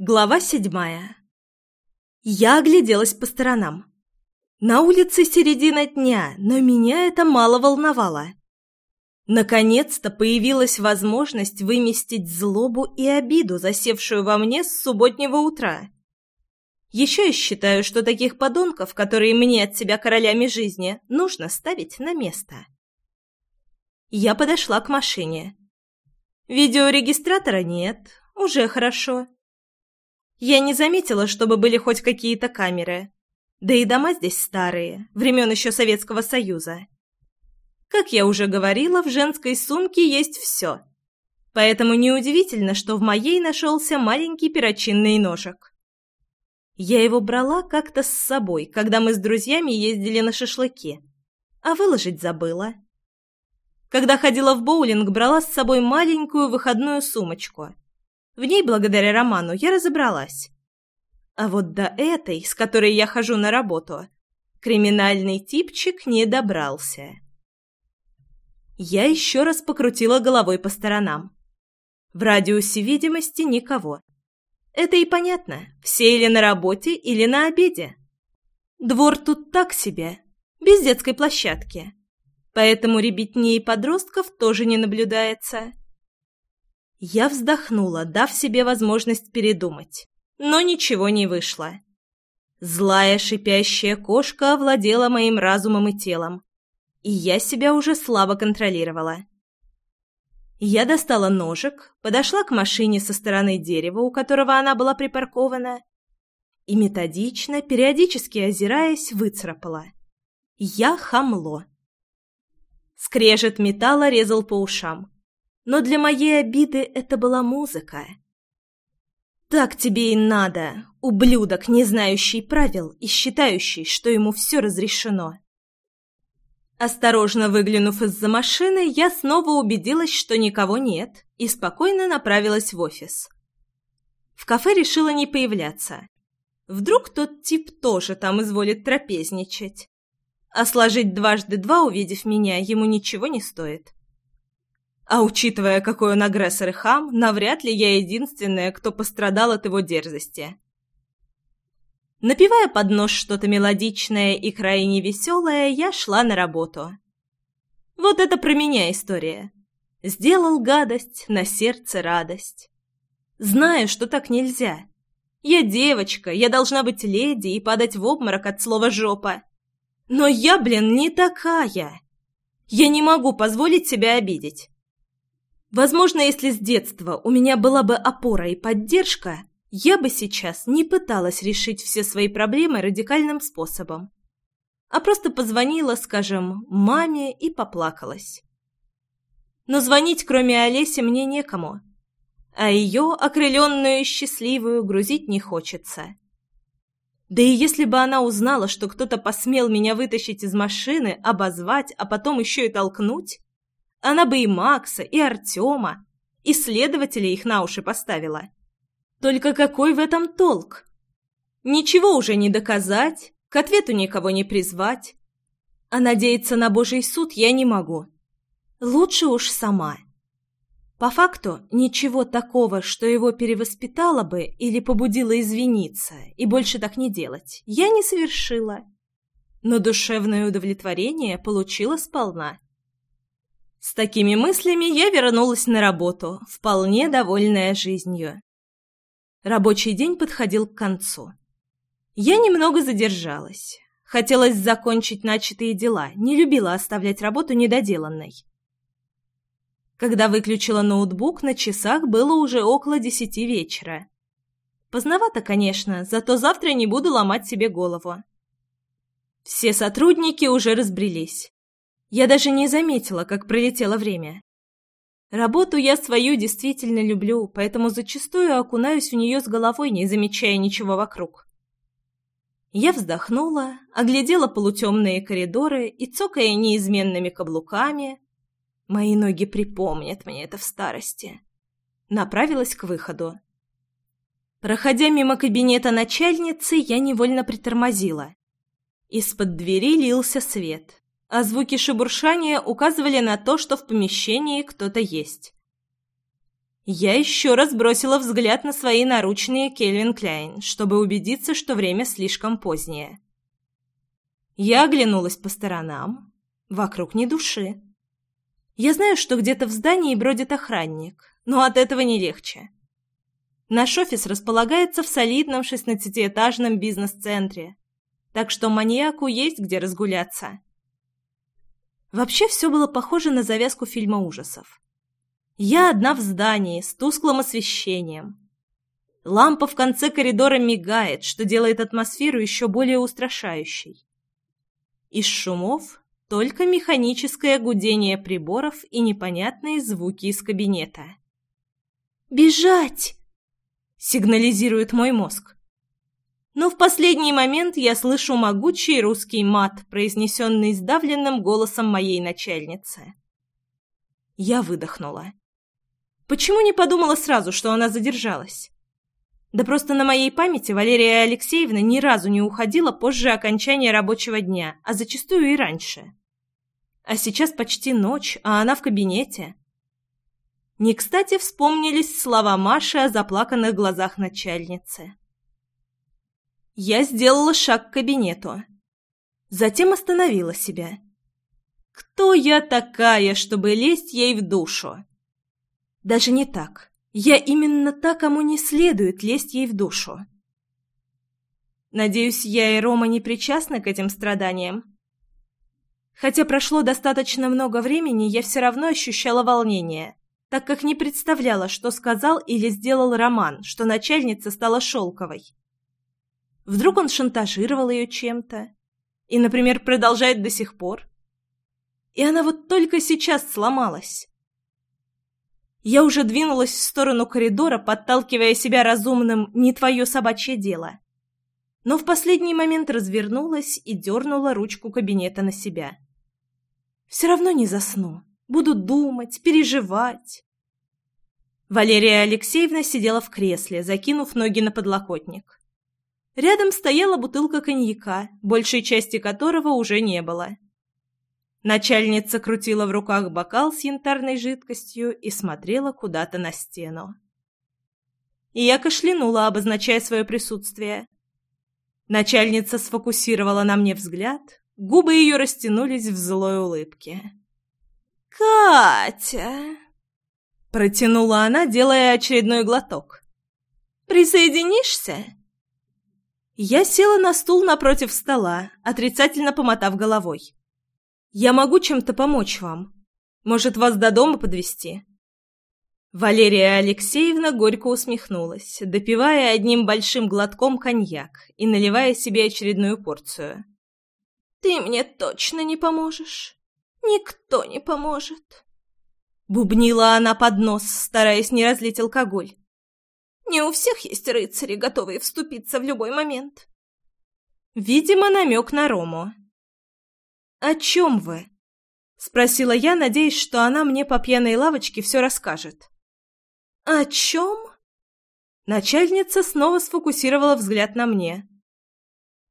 Глава седьмая. Я огляделась по сторонам. На улице середина дня, но меня это мало волновало. Наконец-то появилась возможность выместить злобу и обиду, засевшую во мне с субботнего утра. Еще я считаю, что таких подонков, которые мне от себя королями жизни, нужно ставить на место. Я подошла к машине. Видеорегистратора нет, уже хорошо. Я не заметила, чтобы были хоть какие-то камеры. Да и дома здесь старые, времен еще Советского Союза. Как я уже говорила, в женской сумке есть все. Поэтому неудивительно, что в моей нашелся маленький перочинный ножик. Я его брала как-то с собой, когда мы с друзьями ездили на шашлыки, а выложить забыла. Когда ходила в боулинг, брала с собой маленькую выходную сумочку – в ней, благодаря роману, я разобралась. А вот до этой, с которой я хожу на работу, криминальный типчик не добрался. Я еще раз покрутила головой по сторонам. В радиусе видимости никого. Это и понятно, все или на работе, или на обеде. Двор тут так себе, без детской площадки. Поэтому ребятни и подростков тоже не наблюдается. Я вздохнула, дав себе возможность передумать. Но ничего не вышло. Злая шипящая кошка овладела моим разумом и телом. И я себя уже слабо контролировала. Я достала ножик, подошла к машине со стороны дерева, у которого она была припаркована, и методично, периодически озираясь, выцарапала. Я хамло. Скрежет металла резал по ушам но для моей обиды это была музыка. «Так тебе и надо, ублюдок, не знающий правил и считающий, что ему все разрешено». Осторожно выглянув из-за машины, я снова убедилась, что никого нет, и спокойно направилась в офис. В кафе решила не появляться. Вдруг тот тип тоже там изволит трапезничать. А сложить дважды два, увидев меня, ему ничего не стоит. А учитывая, какой он агрессор и хам, навряд ли я единственная, кто пострадал от его дерзости. Напивая под нос что-то мелодичное и крайне веселое, я шла на работу. Вот это про меня история. Сделал гадость, на сердце радость. Знаю, что так нельзя. Я девочка, я должна быть леди и падать в обморок от слова «жопа». Но я, блин, не такая. Я не могу позволить себя обидеть. Возможно, если с детства у меня была бы опора и поддержка, я бы сейчас не пыталась решить все свои проблемы радикальным способом, а просто позвонила, скажем, маме и поплакалась. Но звонить, кроме Олеси, мне некому, а ее, окрыленную и счастливую, грузить не хочется. Да и если бы она узнала, что кто-то посмел меня вытащить из машины, обозвать, а потом еще и толкнуть, она бы и Макса, и Артема, и следователя их на уши поставила. Только какой в этом толк? Ничего уже не доказать, к ответу никого не призвать. А надеяться на Божий суд я не могу. Лучше уж сама. По факту, ничего такого, что его перевоспитало бы или побудило извиниться и больше так не делать, я не совершила. Но душевное удовлетворение получила сполна. С такими мыслями я вернулась на работу, вполне довольная жизнью. Рабочий день подходил к концу. Я немного задержалась. Хотелось закончить начатые дела, не любила оставлять работу недоделанной. Когда выключила ноутбук, на часах было уже около десяти вечера. Поздновато, конечно, зато завтра не буду ломать себе голову. Все сотрудники уже разбрелись. Я даже не заметила, как пролетело время. Работу я свою действительно люблю, поэтому зачастую окунаюсь в нее с головой, не замечая ничего вокруг. Я вздохнула, оглядела полутемные коридоры и, цокая неизменными каблуками, мои ноги припомнят мне это в старости, направилась к выходу. Проходя мимо кабинета начальницы, я невольно притормозила. Из-под двери лился свет а звуки шебуршания указывали на то, что в помещении кто-то есть. Я еще раз бросила взгляд на свои наручные Кельвин Кляйн, чтобы убедиться, что время слишком позднее. Я оглянулась по сторонам. Вокруг ни души. Я знаю, что где-то в здании бродит охранник, но от этого не легче. Наш офис располагается в солидном шестнадцатиэтажном бизнес-центре, так что маньяку есть где разгуляться. Вообще все было похоже на завязку фильма ужасов. Я одна в здании, с тусклым освещением. Лампа в конце коридора мигает, что делает атмосферу еще более устрашающей. Из шумов только механическое гудение приборов и непонятные звуки из кабинета. «Бежать!» — сигнализирует мой мозг. Но в последний момент я слышу могучий русский мат, произнесенный сдавленным голосом моей начальницы. Я выдохнула. Почему не подумала сразу, что она задержалась? Да просто на моей памяти Валерия Алексеевна ни разу не уходила позже окончания рабочего дня, а зачастую и раньше. А сейчас почти ночь, а она в кабинете. Не кстати вспомнились слова Маши о заплаканных глазах начальницы. Я сделала шаг к кабинету. Затем остановила себя. Кто я такая, чтобы лезть ей в душу? Даже не так. Я именно та, кому не следует лезть ей в душу. Надеюсь, я и Рома не причастны к этим страданиям. Хотя прошло достаточно много времени, я все равно ощущала волнение, так как не представляла, что сказал или сделал Роман, что начальница стала шелковой. Вдруг он шантажировал ее чем-то и, например, продолжает до сих пор. И она вот только сейчас сломалась. Я уже двинулась в сторону коридора, подталкивая себя разумным «не твое собачье дело». Но в последний момент развернулась и дернула ручку кабинета на себя. Все равно не засну. Буду думать, переживать. Валерия Алексеевна сидела в кресле, закинув ноги на подлокотник. Рядом стояла бутылка коньяка, большей части которого уже не было. Начальница крутила в руках бокал с янтарной жидкостью и смотрела куда-то на стену. И я кашлянула, обозначая свое присутствие. Начальница сфокусировала на мне взгляд, губы ее растянулись в злой улыбке. «Катя!» — протянула она, делая очередной глоток. «Присоединишься?» Я села на стул напротив стола, отрицательно помотав головой. «Я могу чем-то помочь вам. Может, вас до дома подвести? Валерия Алексеевна горько усмехнулась, допивая одним большим глотком коньяк и наливая себе очередную порцию. «Ты мне точно не поможешь. Никто не поможет». Бубнила она под нос, стараясь не разлить алкоголь. Не у всех есть рыцари, готовые вступиться в любой момент. Видимо, намек на Рому. «О чем вы?» — спросила я, надеясь, что она мне по пьяной лавочке все расскажет. «О чем?» Начальница снова сфокусировала взгляд на мне.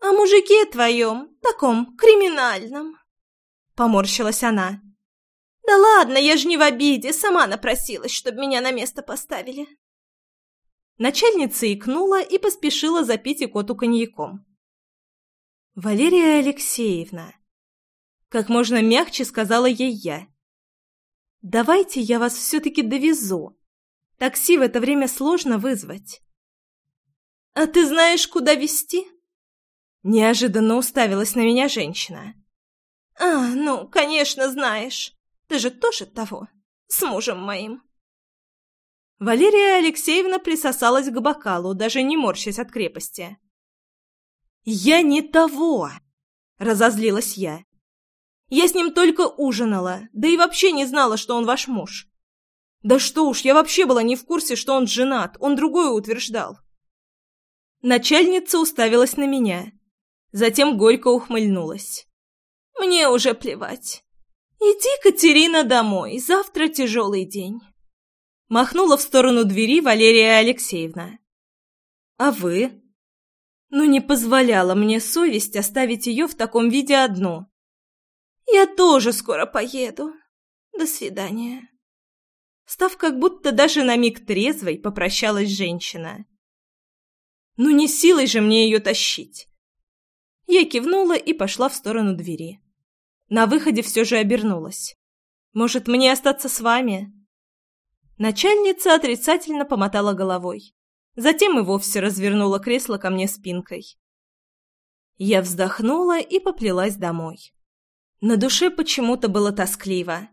«О мужике твоем, таком криминальном», — поморщилась она. «Да ладно, я же не в обиде, сама напросилась, чтобы меня на место поставили». Начальница икнула и поспешила запить икоту коньяком. «Валерия Алексеевна», — как можно мягче сказала ей я, — «давайте я вас все-таки довезу. Такси в это время сложно вызвать». «А ты знаешь, куда везти?» Неожиданно уставилась на меня женщина. «А, ну, конечно, знаешь. Ты же тоже того, с мужем моим». Валерия Алексеевна присосалась к бокалу, даже не морщась от крепости. «Я не того!» — разозлилась я. «Я с ним только ужинала, да и вообще не знала, что он ваш муж. Да что уж, я вообще была не в курсе, что он женат, он другое утверждал». Начальница уставилась на меня, затем горько ухмыльнулась. «Мне уже плевать. Иди, Катерина, домой, завтра тяжелый день». Махнула в сторону двери Валерия Алексеевна. «А вы?» «Ну, не позволяла мне совесть оставить ее в таком виде одну». «Я тоже скоро поеду. До свидания». Став как будто даже на миг трезвой, попрощалась женщина. «Ну не силой же мне ее тащить!» Я кивнула и пошла в сторону двери. На выходе все же обернулась. «Может, мне остаться с вами?» Начальница отрицательно помотала головой. Затем и вовсе развернула кресло ко мне спинкой. Я вздохнула и поплелась домой. На душе почему-то было тоскливо.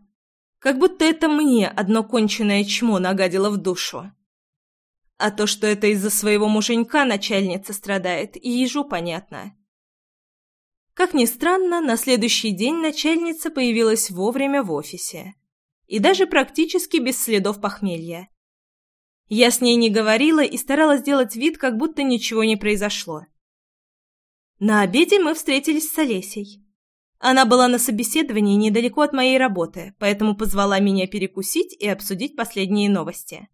Как будто это мне одно конченное чмо нагадило в душу. А то, что это из-за своего муженька начальница страдает, и ежу понятно. Как ни странно, на следующий день начальница появилась вовремя в офисе. И даже практически без следов похмелья. Я с ней не говорила и старалась сделать вид, как будто ничего не произошло. На обеде мы встретились с Олесей. Она была на собеседовании недалеко от моей работы, поэтому позвала меня перекусить и обсудить последние новости.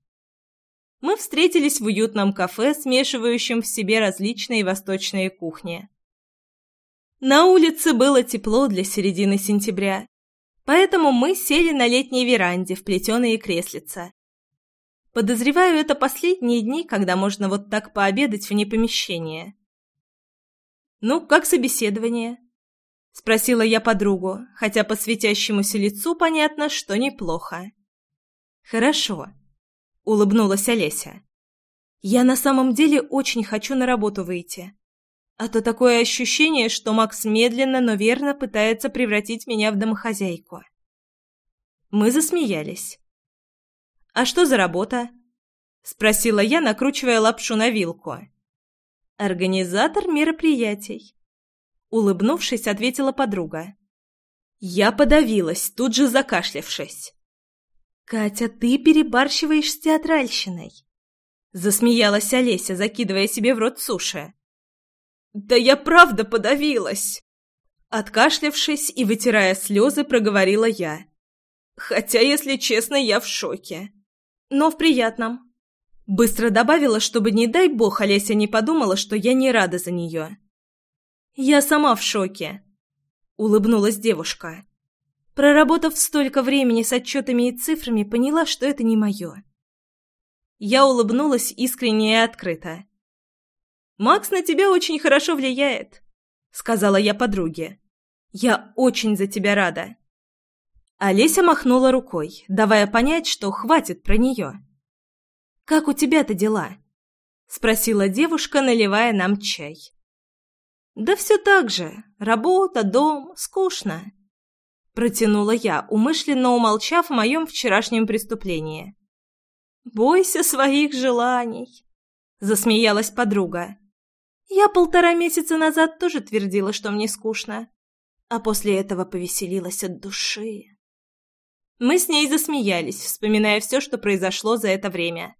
Мы встретились в уютном кафе, смешивающем в себе различные восточные кухни. На улице было тепло для середины сентября, поэтому мы сели на летней веранде в плетеные креслица. Подозреваю, это последние дни, когда можно вот так пообедать вне помещения. «Ну, как собеседование?» — спросила я подругу, хотя по светящемуся лицу понятно, что неплохо. «Хорошо», — улыбнулась Олеся. «Я на самом деле очень хочу на работу выйти. А то такое ощущение, что Макс медленно, но верно пытается превратить меня в домохозяйку. Мы засмеялись. «А что за работа?» — спросила я, накручивая лапшу на вилку. «Организатор мероприятий», — улыбнувшись, ответила подруга. Я подавилась, тут же закашлявшись. «Катя, ты перебарщиваешь с театральщиной!» Засмеялась Олеся, закидывая себе в рот суши. «Да я правда подавилась!» Откашлявшись и вытирая слезы, проговорила я. Хотя, если честно, я в шоке. Но в приятном. Быстро добавила, чтобы, не дай бог, Олеся не подумала, что я не рада за нее. «Я сама в шоке», — улыбнулась девушка. Проработав столько времени с отчетами и цифрами, поняла, что это не мое. Я улыбнулась искренне и открыто. «Макс на тебя очень хорошо влияет», — сказала я подруге. «Я очень за тебя рада». Олеся махнула рукой, давая понять, что хватит про нее. «Как у тебя-то дела?» — спросила девушка, наливая нам чай. «Да все так же. Работа, дом, скучно». Протянула я, умышленно умолчав о моем вчерашнем преступлении. «Бойся своих желаний», — засмеялась подруга. Я полтора месяца назад тоже твердила, что мне скучно, а после этого повеселилась от души. Мы с ней засмеялись, вспоминая все, что произошло за это время.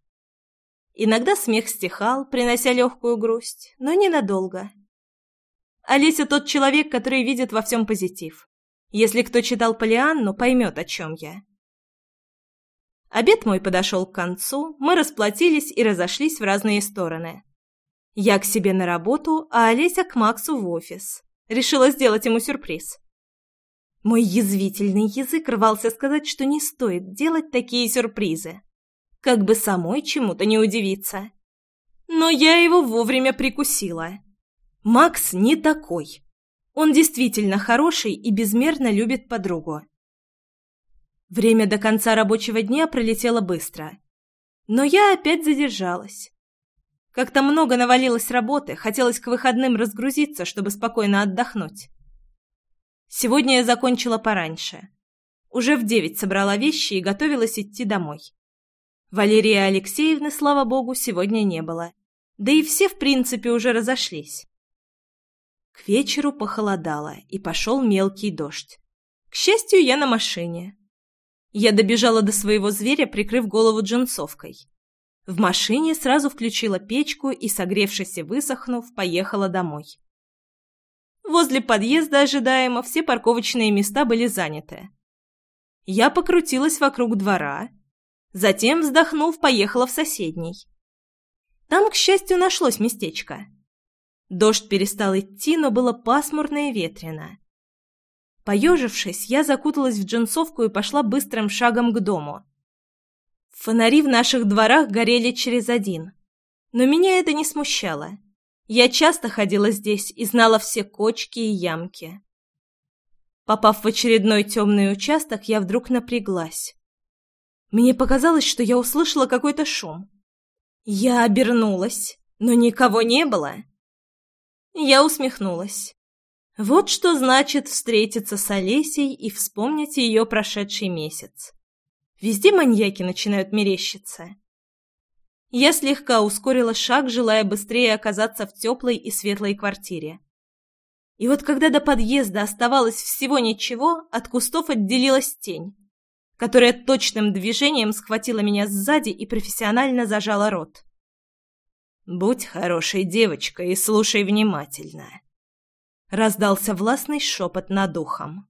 Иногда смех стихал, принося легкую грусть, но ненадолго. Олеся тот человек, который видит во всем позитив. Если кто читал Полианну, поймет, о чем я. Обед мой подошел к концу, мы расплатились и разошлись в разные стороны. Я к себе на работу, а Олеся к Максу в офис. Решила сделать ему сюрприз. Мой язвительный язык рвался сказать, что не стоит делать такие сюрпризы. Как бы самой чему-то не удивиться. Но я его вовремя прикусила. Макс не такой. Он действительно хороший и безмерно любит подругу. Время до конца рабочего дня пролетело быстро. Но я опять задержалась. Как-то много навалилось работы, хотелось к выходным разгрузиться, чтобы спокойно отдохнуть. Сегодня я закончила пораньше. Уже в девять собрала вещи и готовилась идти домой. Валерии Алексеевны, слава богу, сегодня не было. Да и все, в принципе, уже разошлись. К вечеру похолодало, и пошел мелкий дождь. К счастью, я на машине. Я добежала до своего зверя, прикрыв голову джинсовкой. В машине сразу включила печку и, согревшись и высохнув, поехала домой. Возле подъезда ожидаемо все парковочные места были заняты. Я покрутилась вокруг двора, затем, вздохнув, поехала в соседний. Там, к счастью, нашлось местечко. Дождь перестал идти, но было пасмурно и ветрено. Поежившись, я закуталась в джинсовку и пошла быстрым шагом к дому. Фонари в наших дворах горели через один. Но меня это не смущало. Я часто ходила здесь и знала все кочки и ямки. Попав в очередной темный участок, я вдруг напряглась. Мне показалось, что я услышала какой-то шум. Я обернулась, но никого не было. Я усмехнулась. Вот что значит встретиться с Олесей и вспомнить ее прошедший месяц. Везде маньяки начинают мерещиться. Я слегка ускорила шаг, желая быстрее оказаться в теплой и светлой квартире. И вот когда до подъезда оставалось всего ничего, от кустов отделилась тень, которая точным движением схватила меня сзади и профессионально зажала рот. «Будь хорошей девочкой и слушай внимательно», — раздался властный шепот над ухом.